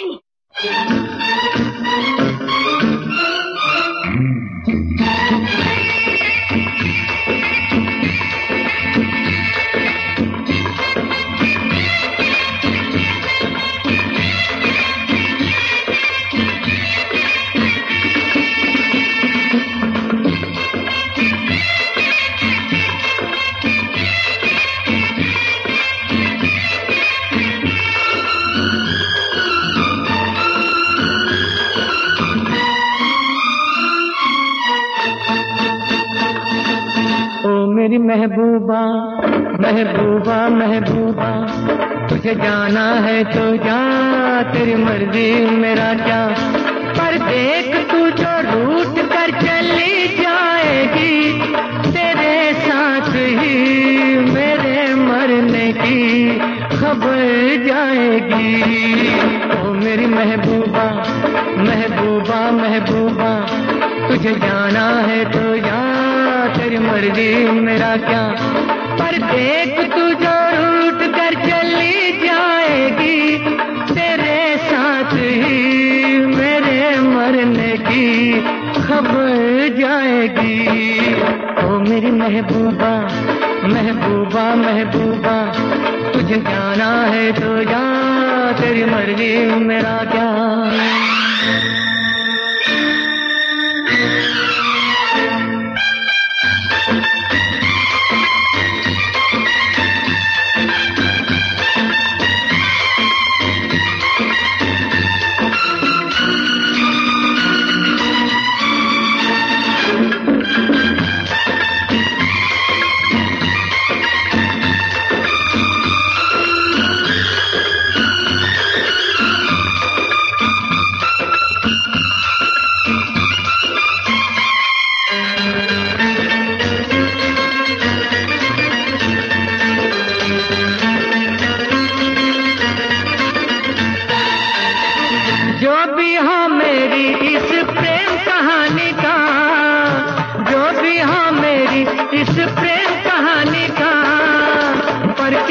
free. मेरी महबूबा महबूबा महबूबा, तुझे जाना है तो जा, तेरी मर्ज़ी मेरा क्या? पर देख तू जो रूट कर चली जाएगी, तेरे साथ ही मेरे मरने की खबर जाएगी। ओ मेरी महबूबा महबूबा महबूबा, तुझे जाना है तो मर्ज़ी, मेरा क्या? पर देख तू जो रूट कर चली जाएगी, तेरे साथ ही मेरे मरने की खबर जाएगी। ओ मेरी महबूबा महबूबा महबूबा, तुझे जाना है तो जा, तेरी मर्ज़ी, मेरा क्या?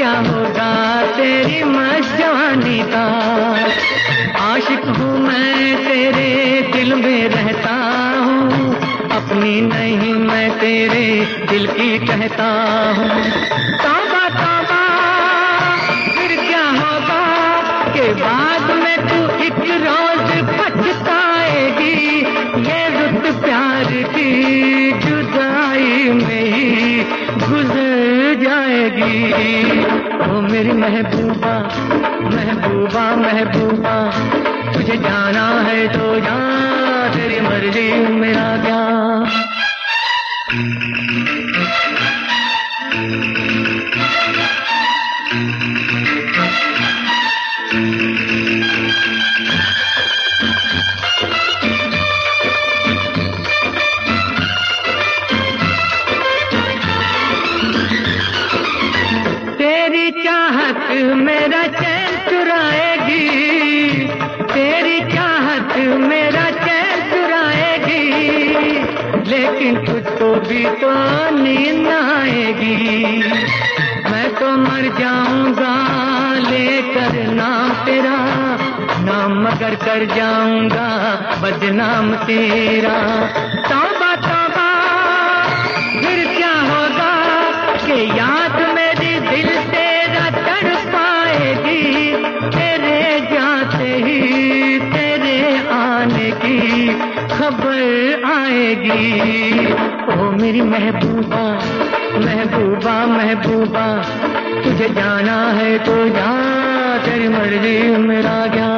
क्या होगा, तेरी मस्जवानी का। आशिक हूँ मैं, तेरे दिल में रहता हूँ। अपनी नहीं मैं, तेरे दिल की कहता हूँ। तौबा तौबा, फिर क्या होगा के बाद में तू एक रोज जाएगी ओ मेरी महबूबा महबूबा महबूबा, तुझे जाना है तो जा, तेरी मर्ज़ी मेरा क्या? मेरा चैन चुराएगी, तेरी चाहत मेरा चैन चुराएगी, लेकिन तुझको भी तो नींद आएगी। मैं तो मर जाऊँगा लेकर नाम तेरा, नाम मगर कर जाऊँगा बदनाम तेरा। तौबा तौबा, फिर क्या होगा कि याद आएगी ओ मेरी महबूबा महबूबा महबूबा, तुझे जाना है तो जा, तेरी मर्ज़ी मेरा क्या